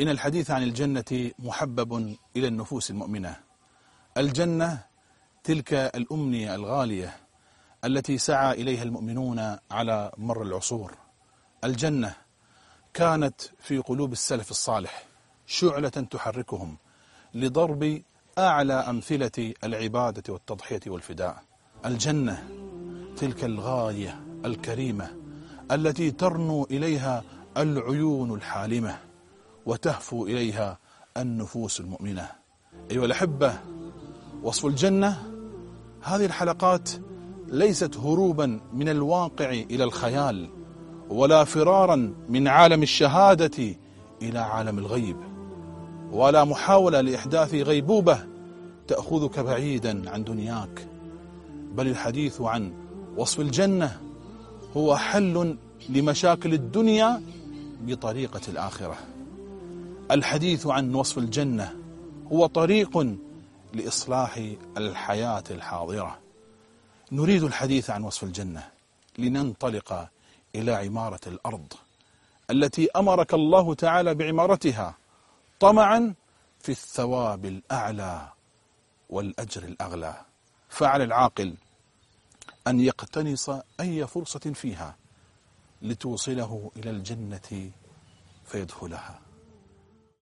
إن الحديث عن الجنة محبب إلى النفوس المؤمنة. الجنة تلك الأمنية الغالية التي سعى إليها المؤمنون على مر العصور. الجنة كانت في قلوب السلف الصالح شعلة تحركهم لضرب أعلى أمثلة العبادة والتضحية والفداء. الجنة تلك الغاية الكريمة التي ترنو إليها العيون الحالمة. وتهفو إليها النفوس المؤمنة. أيها الأحبة وصف الجنة هذه الحلقات ليست هروبا من الواقع إلى الخيال ولا فرارا من عالم الشهادة إلى عالم الغيب. ولا محاولة لإحداث غيبوبة تأخذك بعيدا عن دنياك. بل الحديث عن وصف الجنة هو حل لمشاكل الدنيا بطريقة الآخرة. الحديث عن وصف الجنة هو طريق لإصلاح الحياة الحاضرة. نريد الحديث عن وصف الجنة لننطلق إلى عمارة الأرض التي أمرك الله تعالى بعمارتها طمعا في الثواب الأعلى والأجر الأغلى. فعلى العاقل أن يقتنص أي فرصة فيها لتوصله إلى الجنة فيدخلها.